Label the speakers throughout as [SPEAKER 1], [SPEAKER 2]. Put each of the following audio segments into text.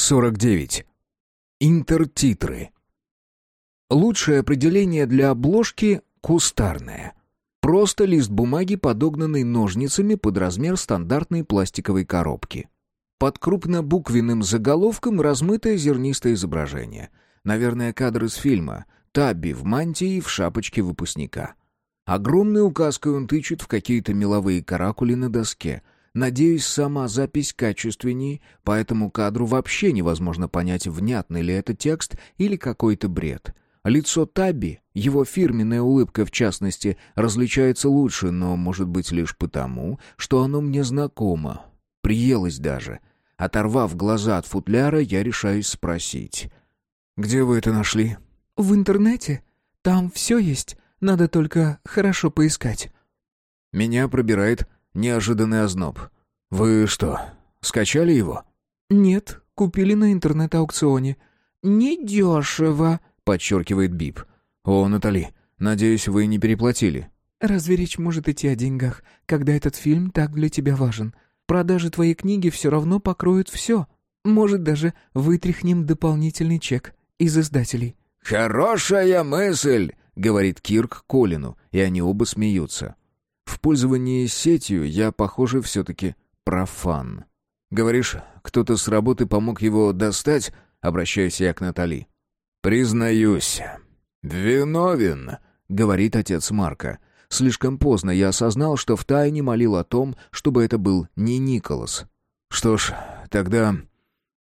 [SPEAKER 1] 49. Интертитры. Лучшее определение для обложки — кустарное. Просто лист бумаги, подогнанный ножницами под размер стандартной пластиковой коробки. Под крупнобуквенным заголовком размытое зернистое изображение. Наверное, кадр из фильма. Табби в мантии и в шапочке выпускника. Огромной указкой он тычет в какие-то меловые каракули на доске. Надеюсь, сама запись качественнее, по этому кадру вообще невозможно понять, внятный ли это текст или какой-то бред. Лицо Таби, его фирменная улыбка в частности, различается лучше, но, может быть, лишь потому, что оно мне знакомо. Приелось даже. Оторвав глаза от футляра, я решаюсь спросить. «Где вы это нашли?»
[SPEAKER 2] «В интернете. Там все есть. Надо только хорошо поискать».
[SPEAKER 1] Меня пробирает неожиданный озноб. «Вы что, скачали его?»
[SPEAKER 2] «Нет, купили на интернет-аукционе. Недешево», — подчеркивает Бип.
[SPEAKER 1] «О, Натали, надеюсь, вы не переплатили».
[SPEAKER 2] «Разве речь может идти о деньгах, когда этот фильм так для тебя важен? Продажи твоей книги все равно покроют все. Может, даже вытряхнем дополнительный чек из издателей».
[SPEAKER 1] «Хорошая мысль!» — говорит Кирк Колину, и они оба смеются. В пользовании сетью я, похоже, все-таки профан. «Говоришь, кто-то с работы помог его достать?» — обращаюсь я к Натали. «Признаюсь, виновен», — говорит отец Марка. Слишком поздно я осознал, что втайне молил о том, чтобы это был не Николас. «Что ж, тогда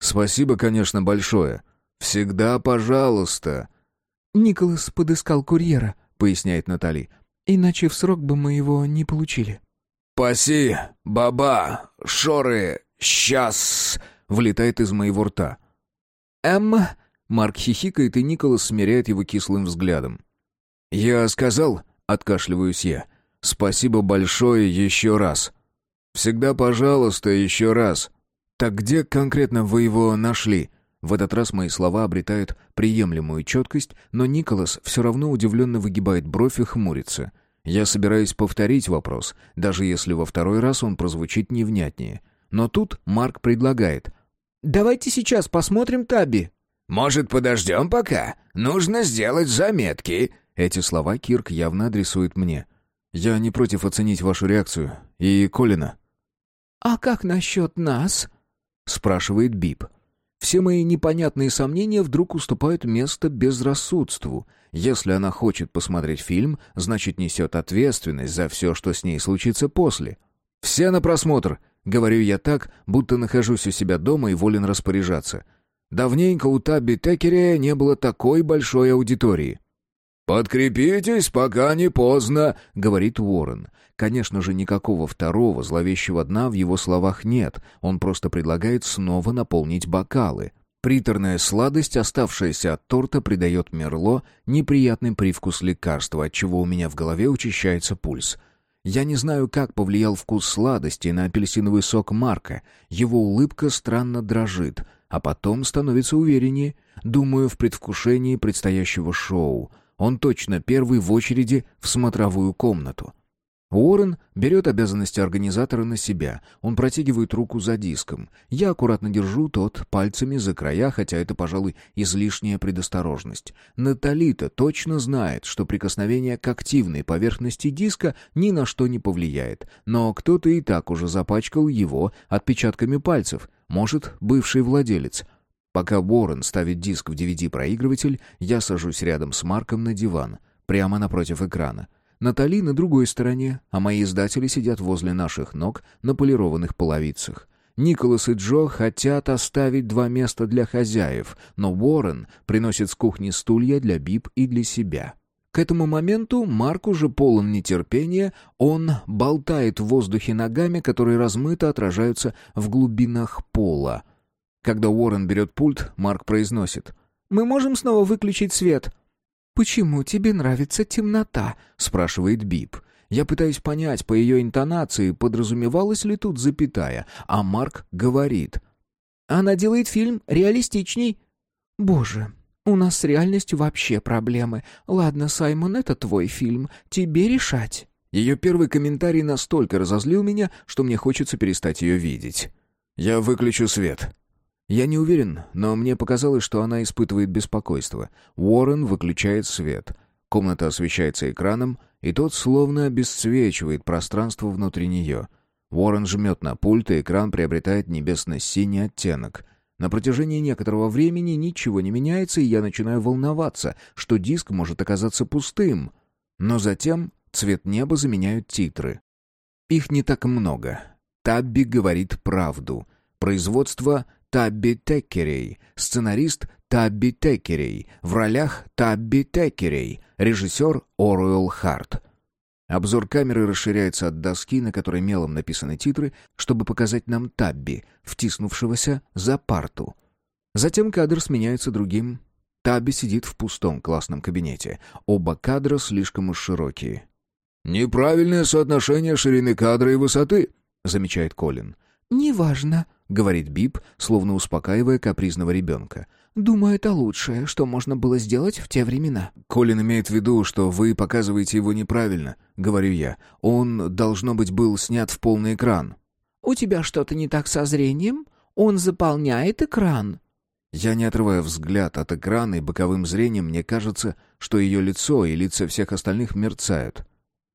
[SPEAKER 1] спасибо, конечно, большое. Всегда пожалуйста».
[SPEAKER 2] «Николас подыскал курьера», — поясняет Натали. «Иначе в срок бы мы его не получили».
[SPEAKER 1] «Паси, баба, шоры, сейчас!» — влетает из моего рта.
[SPEAKER 2] «Эмма...»
[SPEAKER 1] Марк хихикает, и Николас смиряет его кислым взглядом. «Я сказал...» — откашливаюсь я. «Спасибо большое еще раз». «Всегда пожалуйста еще раз». «Так где конкретно вы его нашли?» В этот раз мои слова обретают приемлемую четкость, но Николас все равно удивленно выгибает бровь и хмурится. Я собираюсь повторить вопрос, даже если во второй раз он прозвучит невнятнее. Но тут Марк предлагает.
[SPEAKER 2] «Давайте сейчас посмотрим Таби».
[SPEAKER 1] «Может, подождем пока? Нужно сделать заметки». Эти слова Кирк явно адресует мне. «Я не против оценить вашу реакцию. И Колина».
[SPEAKER 2] «А как насчет нас?»
[SPEAKER 1] — спрашивает Бип. Все мои непонятные сомнения вдруг уступают место безрассудству. Если она хочет посмотреть фильм, значит несет ответственность за все, что с ней случится после. «Все на просмотр!» — говорю я так, будто нахожусь у себя дома и волен распоряжаться. Давненько у Табби Текере не было такой большой аудитории. «Подкрепитесь, пока не поздно», — говорит Уоррен. Конечно же, никакого второго зловещего дна в его словах нет. Он просто предлагает снова наполнить бокалы. Приторная сладость, оставшаяся от торта, придает Мерло неприятный привкус лекарства, отчего у меня в голове учащается пульс. Я не знаю, как повлиял вкус сладости на апельсиновый сок Марка. Его улыбка странно дрожит, а потом становится увереннее. Думаю, в предвкушении предстоящего шоу — он точно первый в очереди в смотровую комнату. Уоррен берет обязанности организатора на себя. Он протягивает руку за диском. Я аккуратно держу тот пальцами за края, хотя это, пожалуй, излишняя предосторожность. Наталита точно знает, что прикосновение к активной поверхности диска ни на что не повлияет. Но кто-то и так уже запачкал его отпечатками пальцев. Может, бывший владелец — Пока Уоррен ставит диск в DVD-проигрыватель, я сажусь рядом с Марком на диван, прямо напротив экрана. Натали на другой стороне, а мои издатели сидят возле наших ног на полированных половицах. Николас и Джо хотят оставить два места для хозяев, но Уоррен приносит с кухни стулья для Бип и для себя. К этому моменту Марк уже полон нетерпения, он болтает в воздухе ногами, которые размыто отражаются в глубинах пола — когда Уоррен берет пульт, Марк произносит. «Мы можем снова выключить свет?»
[SPEAKER 2] «Почему тебе нравится темнота?»
[SPEAKER 1] — спрашивает Бип. Я пытаюсь понять по ее интонации, подразумевалась ли тут запятая, а Марк говорит.
[SPEAKER 2] «Она делает фильм реалистичней». «Боже, у нас с реальностью вообще проблемы. Ладно, Саймон, это твой фильм. Тебе решать».
[SPEAKER 1] Ее первый комментарий настолько разозлил меня, что мне хочется перестать ее видеть. «Я выключу свет», Я не уверен, но мне показалось, что она испытывает беспокойство. Уоррен выключает свет. Комната освещается экраном, и тот словно обесцвечивает пространство внутри нее. Уоррен жмет на пульт, и экран приобретает небесно-синий оттенок. На протяжении некоторого времени ничего не меняется, и я начинаю волноваться, что диск может оказаться пустым. Но затем цвет неба заменяют титры. Их не так много. Табби говорит правду. Производство Табби Теккерей, сценарист Табби Теккерей, в ролях Табби Теккерей, режиссер Оруэлл Харт. Обзор камеры расширяется от доски, на которой мелом написаны титры, чтобы показать нам Табби, втиснувшегося за парту. Затем кадр сменяется другим. Табби сидит в пустом классном кабинете. Оба кадра слишком уж широкие. «Неправильное соотношение ширины кадра и высоты», — замечает Колин.
[SPEAKER 2] «Неважно», —
[SPEAKER 1] говорит Бип, словно успокаивая капризного ребенка.
[SPEAKER 2] «Думаю, это лучшее, что можно было сделать в те времена».
[SPEAKER 1] «Колин имеет в виду, что вы показываете его неправильно», — говорю я. «Он, должно быть, был снят в полный экран».
[SPEAKER 2] «У тебя что-то не так со зрением? Он заполняет экран».
[SPEAKER 1] Я не отрываю взгляд от экрана, и боковым зрением мне кажется, что ее лицо и лица всех остальных мерцают.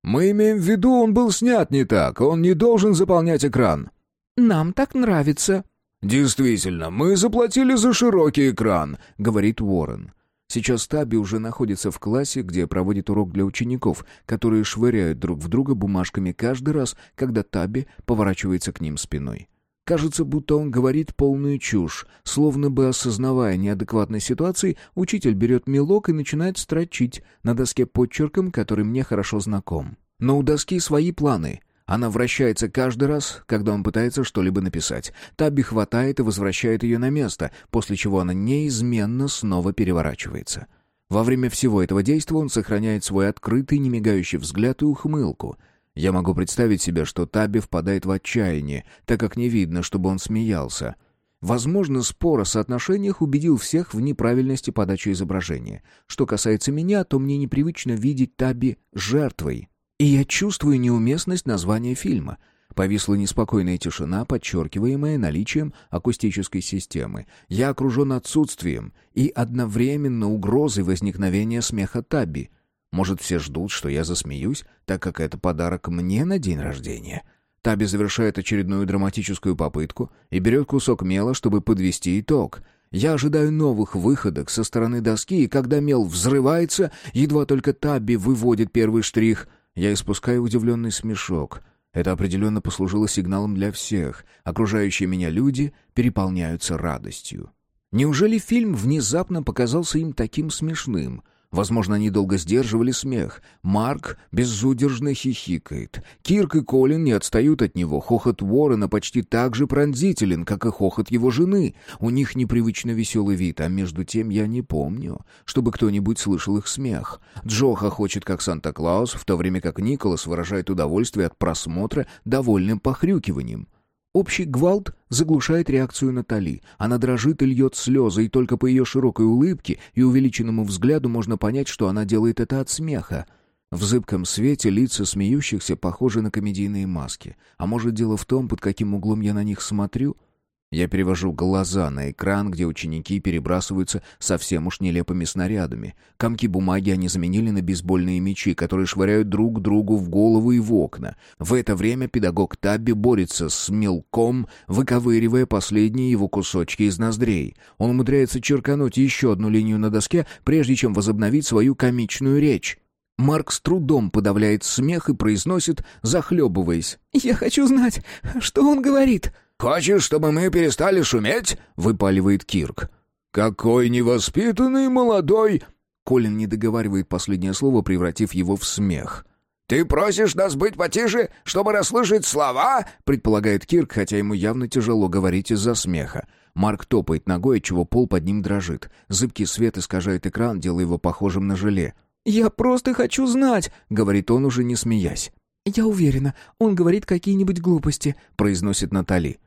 [SPEAKER 1] «Мы имеем в виду, он был снят не так, он не должен заполнять экран».
[SPEAKER 2] Нам так нравится».
[SPEAKER 1] «Действительно, мы заплатили за широкий экран», — говорит Уоррен. Сейчас Таби уже находится в классе, где проводит урок для учеников, которые швыряют друг в друга бумажками каждый раз, когда Таби поворачивается к ним спиной. Кажется, будто он говорит полную чушь, словно бы осознавая неадекватность ситуации, учитель берет мелок и начинает строчить на доске подчерком, который мне хорошо знаком. Но у доски свои планы — она вращается каждый раз, когда он пытается что-либо написать. Таби хватает и возвращает ее на место, после чего она неизменно снова переворачивается. Во время всего этого действия он сохраняет свой открытый, немигающий взгляд и ухмылку. Я могу представить себе, что Таби впадает в отчаяние, так как не видно, чтобы он смеялся. Возможно, спор о соотношениях убедил всех в неправильности подачи изображения. Что касается меня, то мне непривычно видеть Таби жертвой, и я чувствую неуместность названия фильма. Повисла неспокойная тишина, подчеркиваемая наличием акустической системы. Я окружен отсутствием и одновременно угрозой возникновения смеха Табби. Может, все ждут, что я засмеюсь, так как это подарок мне на день рождения. Таби завершает очередную драматическую попытку и берет кусок мела, чтобы подвести итог. Я ожидаю новых выходок со стороны доски, и когда мел взрывается, едва только Таби выводит первый штрих — я испускаю удивленный смешок. Это определенно послужило сигналом для всех. Окружающие меня люди переполняются радостью. Неужели фильм внезапно показался им таким смешным? Возможно, они долго сдерживали смех. Марк безудержно хихикает. Кирк и Колин не отстают от него. Хохот Уоррена почти так же пронзителен, как и хохот его жены. У них непривычно веселый вид, а между тем я не помню, чтобы кто-нибудь слышал их смех. Джо хохочет, как Санта-Клаус, в то время как Николас выражает удовольствие от просмотра довольным похрюкиванием. Общий гвалт заглушает реакцию Натали. Она дрожит и льет слезы, и только по ее широкой улыбке и увеличенному взгляду можно понять, что она делает это от смеха. В зыбком свете лица смеющихся похожи на комедийные маски. А может, дело в том, под каким углом я на них смотрю — я перевожу глаза на экран, где ученики перебрасываются совсем уж нелепыми снарядами. Комки бумаги они заменили на бейсбольные мячи, которые швыряют друг другу в голову и в окна. В это время педагог Табби борется с мелком, выковыривая последние его кусочки из ноздрей. Он умудряется черкануть еще одну линию на доске, прежде чем возобновить свою комичную речь. Марк с трудом подавляет смех и произносит, захлебываясь.
[SPEAKER 2] «Я хочу знать, что он говорит».
[SPEAKER 3] «Хочешь, чтобы мы перестали шуметь?» — выпаливает Кирк. «Какой невоспитанный молодой...»
[SPEAKER 1] Колин не договаривает последнее слово, превратив его в смех.
[SPEAKER 3] «Ты просишь нас быть потише, чтобы расслышать слова?»
[SPEAKER 1] — предполагает Кирк, хотя ему явно тяжело говорить из-за смеха. Марк топает ногой, отчего пол под ним дрожит. Зыбкий свет искажает экран, делая его похожим на желе.
[SPEAKER 2] «Я просто хочу знать», — говорит он, уже не смеясь. «Я уверена, он говорит какие-нибудь глупости», — произносит Натали.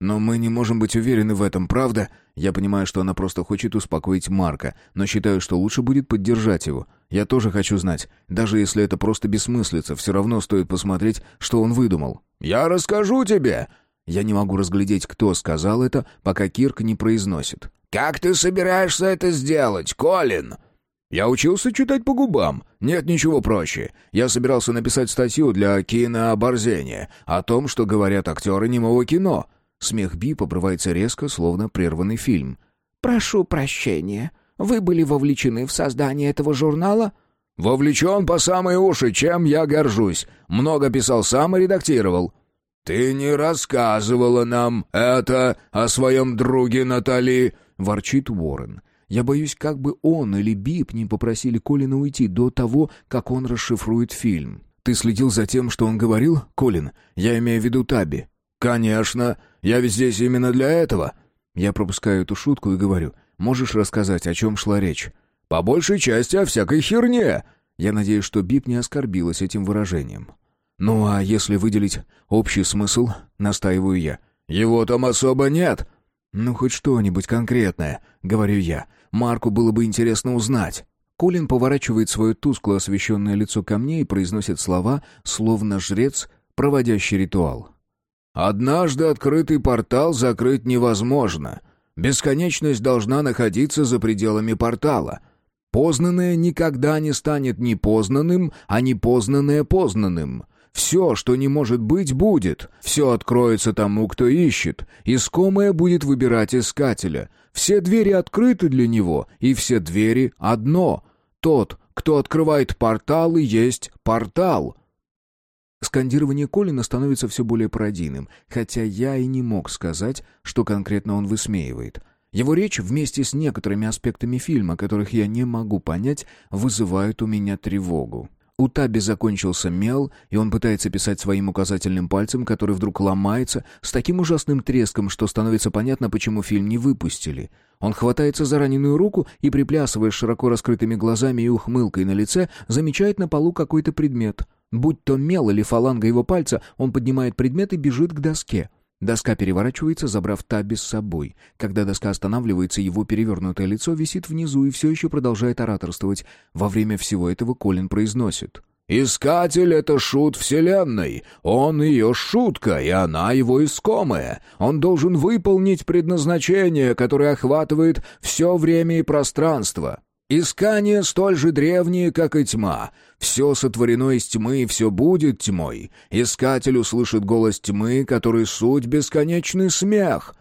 [SPEAKER 1] Но мы не можем быть уверены в этом, правда? Я понимаю, что она просто хочет успокоить Марка, но считаю, что лучше будет поддержать его. Я тоже хочу знать. Даже если это просто бессмыслица, все равно стоит посмотреть, что он выдумал.
[SPEAKER 3] «Я расскажу тебе!»
[SPEAKER 1] Я не могу разглядеть, кто сказал это, пока Кирк не произносит.
[SPEAKER 3] «Как ты собираешься это сделать, Колин?» «Я учился читать по губам. Нет ничего проще. Я собирался написать статью для кинооборзения о том, что говорят актеры немого кино».
[SPEAKER 1] Смех Би обрывается резко, словно прерванный фильм.
[SPEAKER 2] «Прошу прощения. Вы были вовлечены в создание этого журнала?»
[SPEAKER 3] «Вовлечен по самые уши, чем я горжусь. Много писал сам и редактировал». «Ты не рассказывала нам это о своем друге Натали», —
[SPEAKER 1] ворчит Уоррен. «Я боюсь, как бы он или Бип не попросили Колина уйти до того, как он расшифрует фильм. Ты следил за тем, что он говорил, Колин? Я имею в виду Таби».
[SPEAKER 3] «Конечно. Я ведь здесь именно для этого».
[SPEAKER 1] Я пропускаю эту шутку и говорю, «Можешь рассказать, о чем шла речь?»
[SPEAKER 3] «По большей части о всякой херне».
[SPEAKER 1] Я надеюсь, что Бип не оскорбилась этим выражением. «Ну а если выделить общий смысл?» — настаиваю я.
[SPEAKER 3] «Его там особо нет».
[SPEAKER 1] «Ну, хоть что-нибудь конкретное», — говорю я. «Марку было бы интересно узнать». Колин поворачивает свое тускло освещенное лицо ко мне и произносит слова, словно жрец, проводящий ритуал.
[SPEAKER 3] «Однажды открытый портал закрыть невозможно. Бесконечность должна находиться за пределами портала. Познанное никогда не станет непознанным, а непознанное познанным. Все, что не может быть, будет. Все откроется тому, кто ищет. Искомое будет выбирать искателя. Все двери открыты для него, и все двери одно. Тот, кто открывает порталы, есть портал.
[SPEAKER 1] Скандирование Колина становится все более пародийным, хотя я и не мог сказать, что конкретно он высмеивает. Его речь вместе с некоторыми аспектами фильма, которых я не могу понять, вызывают у меня тревогу. У Таби закончился мел, и он пытается писать своим указательным пальцем, который вдруг ломается с таким ужасным треском, что становится понятно, почему фильм не выпустили. Он хватается за раненую руку и, приплясывая широко раскрытыми глазами и ухмылкой на лице, замечает на полу какой-то предмет. Будь то мел или фаланга его пальца, он поднимает предмет и бежит к доске. Доска переворачивается, забрав Таби с собой. Когда доска останавливается, его перевернутое лицо висит внизу и все еще продолжает ораторствовать. Во время всего этого Колин произносит.
[SPEAKER 3] «Искатель — это шут Вселенной. Он ее шутка, и она его искомая. Он должен выполнить предназначение, которое охватывает все время и пространство. Искание столь же древнее, как и тьма. Все сотворено из тьмы, и все будет тьмой. Искатель услышит голос тьмы, который суть бесконечный смех».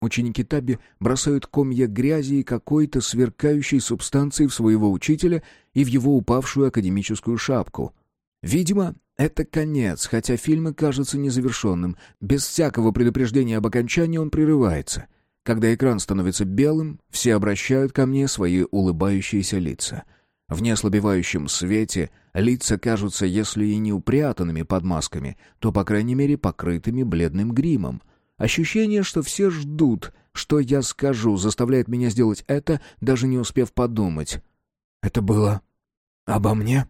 [SPEAKER 1] Ученики Таби бросают комья грязи и какой-то сверкающей субстанции в своего учителя и в его упавшую академическую шапку. Видимо, это конец, хотя фильм и кажется незавершенным. Без всякого предупреждения об окончании он прерывается. Когда экран становится белым, все обращают ко мне свои улыбающиеся лица. В неослабевающем свете лица кажутся, если и не упрятанными под масками, то, по крайней мере, покрытыми бледным гримом. Ощущение, что все ждут, что я скажу, заставляет меня сделать это, даже не успев подумать. «Это было обо мне?»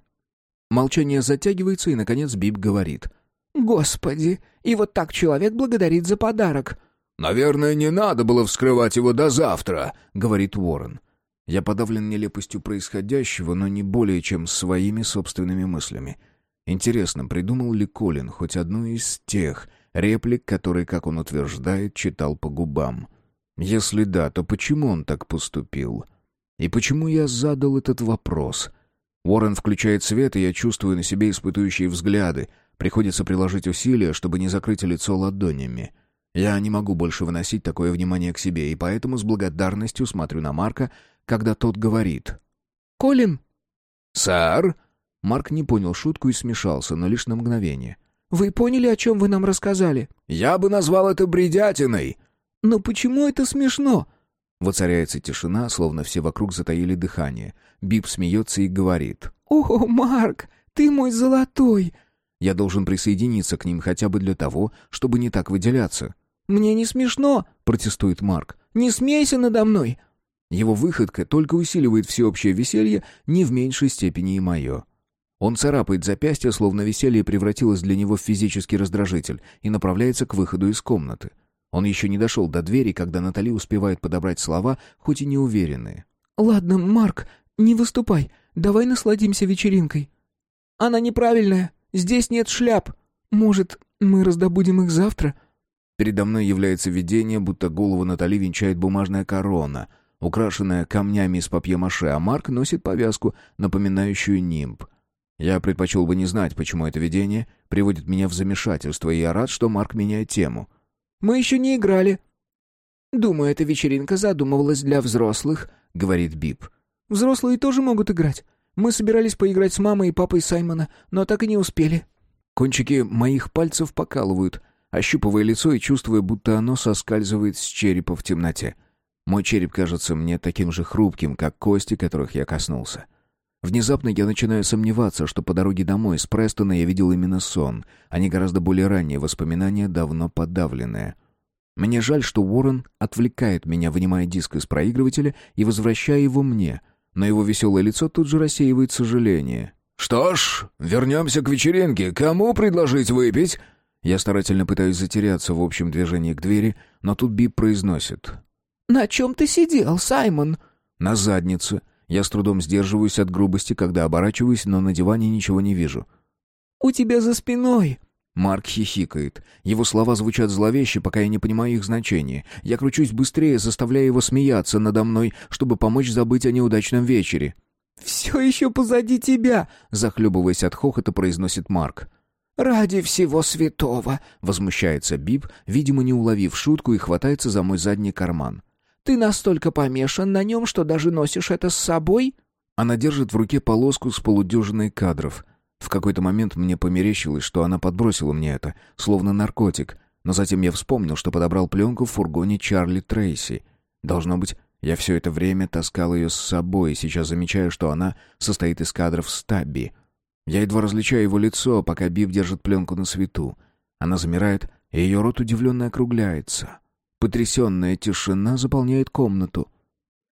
[SPEAKER 1] Молчание затягивается, и, наконец, Бип говорит.
[SPEAKER 2] «Господи, и вот так человек благодарит за подарок!»
[SPEAKER 3] «Наверное, не надо было вскрывать его до завтра», — говорит Уоррен.
[SPEAKER 1] Я подавлен нелепостью происходящего, но не более чем своими собственными мыслями. Интересно, придумал ли Колин хоть одну из тех реплик, которые, как он утверждает, читал по губам? Если да, то почему он так поступил? И почему я задал этот вопрос? Уоррен включает свет, и я чувствую на себе испытующие взгляды. Приходится приложить усилия, чтобы не закрыть лицо ладонями. — я не могу больше выносить такое внимание к себе, и поэтому с благодарностью смотрю на Марка, когда тот говорит.
[SPEAKER 2] «Колин!»
[SPEAKER 3] «Сэр?»
[SPEAKER 1] Марк не понял шутку и смешался, но лишь на мгновение.
[SPEAKER 2] «Вы поняли, о чем вы нам рассказали?»
[SPEAKER 3] «Я бы назвал это бредятиной!»
[SPEAKER 2] «Но почему это смешно?»
[SPEAKER 1] Воцаряется тишина, словно все вокруг затаили дыхание. Бип смеется и говорит.
[SPEAKER 2] «О, Марк, ты мой золотой!»
[SPEAKER 1] Я должен присоединиться к ним хотя бы для того, чтобы не так выделяться.
[SPEAKER 2] «Мне не смешно», — протестует Марк. «Не смейся надо мной».
[SPEAKER 1] Его выходка только усиливает всеобщее веселье, не в меньшей степени и мое. Он царапает запястье, словно веселье превратилось для него в физический раздражитель, и направляется к выходу из комнаты. Он еще не дошел до двери, когда Натали успевает подобрать слова, хоть и неуверенные.
[SPEAKER 2] «Ладно, Марк, не выступай. Давай насладимся вечеринкой». «Она неправильная. Здесь нет шляп. Может, мы раздобудем их завтра?»
[SPEAKER 1] Передо мной является видение, будто голову Натали венчает бумажная корона, украшенная камнями из папье-маше, а Марк носит повязку, напоминающую нимб. Я предпочел бы не знать, почему это видение приводит меня в замешательство, и я рад, что Марк меняет тему.
[SPEAKER 2] «Мы еще не играли». «Думаю, эта вечеринка задумывалась для взрослых», — говорит Бип. «Взрослые тоже могут играть. Мы собирались поиграть с мамой и папой Саймона, но так и не успели».
[SPEAKER 1] Кончики моих пальцев покалывают, ощупывая лицо и чувствуя, будто оно соскальзывает с черепа в темноте. Мой череп кажется мне таким же хрупким, как кости, которых я коснулся. Внезапно я начинаю сомневаться, что по дороге домой из Престона я видел именно сон, а не гораздо более ранние воспоминания, давно подавленные. Мне жаль, что Уоррен отвлекает меня, вынимая диск из проигрывателя и возвращая его мне, но его веселое лицо тут же рассеивает сожаление.
[SPEAKER 3] «Что ж, вернемся к вечеринке. Кому предложить выпить?»
[SPEAKER 1] Я старательно пытаюсь затеряться в общем движении к двери, но тут Бип произносит.
[SPEAKER 2] «На чем ты сидел, Саймон?»
[SPEAKER 1] «На заднице». Я с трудом сдерживаюсь от грубости, когда оборачиваюсь, но на диване ничего не вижу.
[SPEAKER 2] «У тебя за спиной».
[SPEAKER 1] Марк хихикает. Его слова звучат зловеще, пока я не понимаю их значения. Я кручусь быстрее, заставляя его смеяться надо мной, чтобы помочь забыть о неудачном вечере.
[SPEAKER 2] «Все еще позади тебя!»
[SPEAKER 1] — захлебываясь от хохота, произносит Марк.
[SPEAKER 2] «Ради всего святого!»
[SPEAKER 1] — возмущается Бип, видимо, не уловив шутку и хватается за мой задний карман.
[SPEAKER 2] «Ты настолько помешан на нем, что даже носишь это с собой?»
[SPEAKER 1] Она держит в руке полоску с полудюжиной кадров. В какой-то момент мне померещилось, что она подбросила мне это, словно наркотик, но затем я вспомнил, что подобрал пленку в фургоне Чарли Трейси. Должно быть, я все это время таскал ее с собой, и сейчас замечаю, что она состоит из кадров Стабби. Я едва различаю его лицо, пока Бив держит пленку на свету. Она замирает, и ее рот удивленно округляется. Потрясенная тишина заполняет комнату.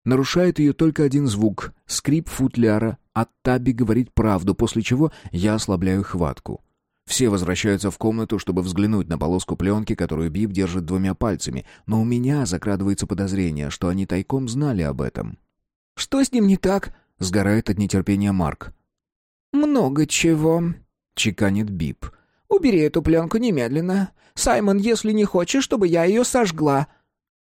[SPEAKER 1] Нарушает ее только один звук — скрип футляра, а Таби говорит правду, после чего я ослабляю хватку. Все возвращаются в комнату, чтобы взглянуть на полоску пленки, которую Биб держит двумя пальцами, но у меня закрадывается подозрение, что они тайком знали об этом.
[SPEAKER 2] «Что с ним не так?»
[SPEAKER 1] — сгорает от нетерпения Марк.
[SPEAKER 2] «Много чего», —
[SPEAKER 1] чеканит Биб.
[SPEAKER 2] «Убери эту пленку немедленно. Саймон, если не хочешь, чтобы я ее сожгла».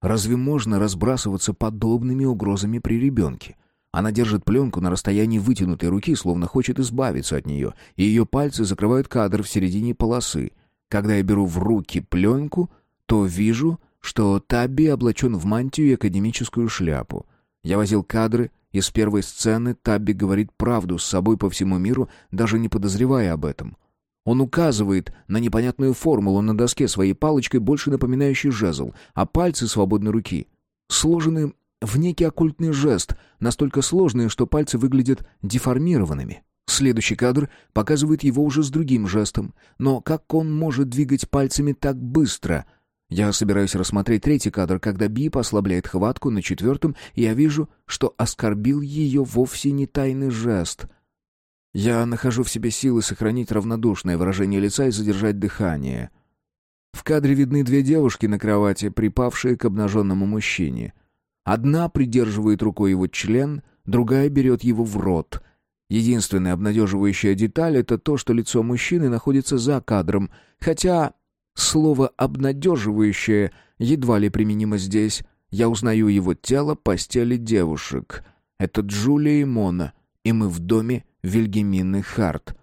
[SPEAKER 1] Разве можно разбрасываться подобными угрозами при ребенке? Она держит пленку на расстоянии вытянутой руки, словно хочет избавиться от нее, и ее пальцы закрывают кадр в середине полосы. Когда я беру в руки пленку, то вижу, что Табби облачен в мантию и академическую шляпу. Я возил кадры, и с первой сцены Табби говорит правду с собой по всему миру, даже не подозревая об этом. Он указывает на непонятную формулу на доске своей палочкой, больше напоминающей жезл, а пальцы свободной руки сложены в некий оккультный жест, настолько сложный, что пальцы выглядят деформированными. Следующий кадр показывает его уже с другим жестом. Но как он может двигать пальцами так быстро? Я собираюсь рассмотреть третий кадр, когда Бип ослабляет хватку на четвертом, и я вижу, что оскорбил ее вовсе не тайный жест. Я нахожу в себе силы сохранить равнодушное выражение лица и задержать дыхание. В кадре видны две девушки на кровати, припавшие к обнаженному мужчине — Одна придерживает рукой его член, другая берет его в рот. Единственная обнадеживающая деталь — это то, что лицо мужчины находится за кадром, хотя слово «обнадеживающее» едва ли применимо здесь. Я узнаю его тело постели девушек. Это Джулия и Мона, и мы в доме Вильгемины Харт.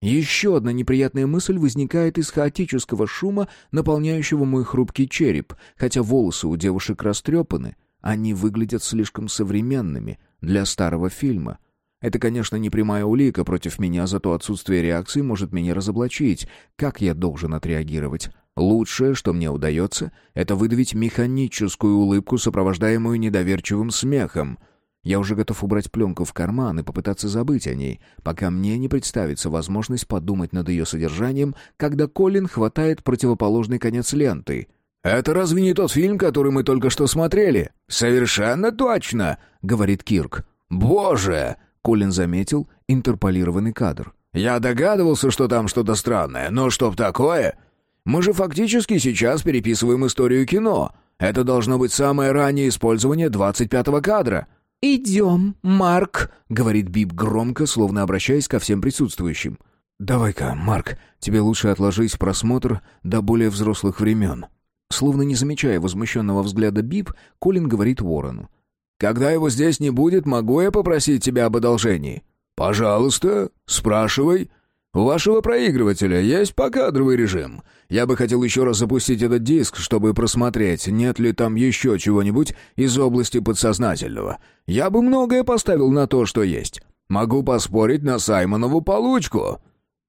[SPEAKER 1] Еще одна неприятная мысль возникает из хаотического шума, наполняющего мой хрупкий череп, хотя волосы у девушек растрепаны — они выглядят слишком современными для старого фильма. Это, конечно, не прямая улика против меня, зато отсутствие реакции может меня разоблачить. Как я должен отреагировать? Лучшее, что мне удается, это выдавить механическую улыбку, сопровождаемую недоверчивым смехом. Я уже готов убрать пленку в карман и попытаться забыть о ней, пока мне не представится возможность подумать над ее содержанием, когда Колин хватает противоположный конец ленты —
[SPEAKER 3] «Это разве не тот фильм, который мы только что смотрели?» «Совершенно точно!» — говорит Кирк. «Боже!» — Колин заметил интерполированный кадр. «Я догадывался, что там что-то странное, но чтоб такое...» «Мы же фактически сейчас переписываем историю кино. Это должно быть самое раннее использование 25-го кадра».
[SPEAKER 2] «Идем, Марк», —
[SPEAKER 1] говорит Бип громко, словно обращаясь ко всем присутствующим. «Давай-ка, Марк, тебе лучше отложить просмотр до более взрослых времен». Словно не замечая возмущенного взгляда Бип, Колин говорит Ворону.
[SPEAKER 3] «Когда его здесь не будет, могу я попросить тебя об одолжении?» «Пожалуйста, спрашивай. У вашего проигрывателя есть покадровый режим. Я бы хотел еще раз запустить этот диск, чтобы просмотреть, нет ли там еще чего-нибудь из области подсознательного. Я бы многое поставил на то, что есть. Могу поспорить на Саймонову получку».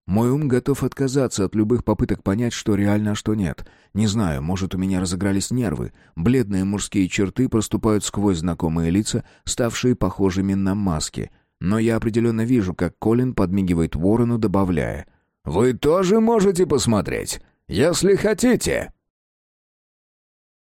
[SPEAKER 1] Мой ум готов отказаться от любых попыток понять, что реально, а что нет. Не знаю, может, у меня разыгрались нервы. Бледные мужские черты проступают сквозь знакомые лица, ставшие похожими на маски. Но я определенно вижу, как Колин подмигивает ворону, добавляя.
[SPEAKER 3] «Вы тоже можете посмотреть, если хотите».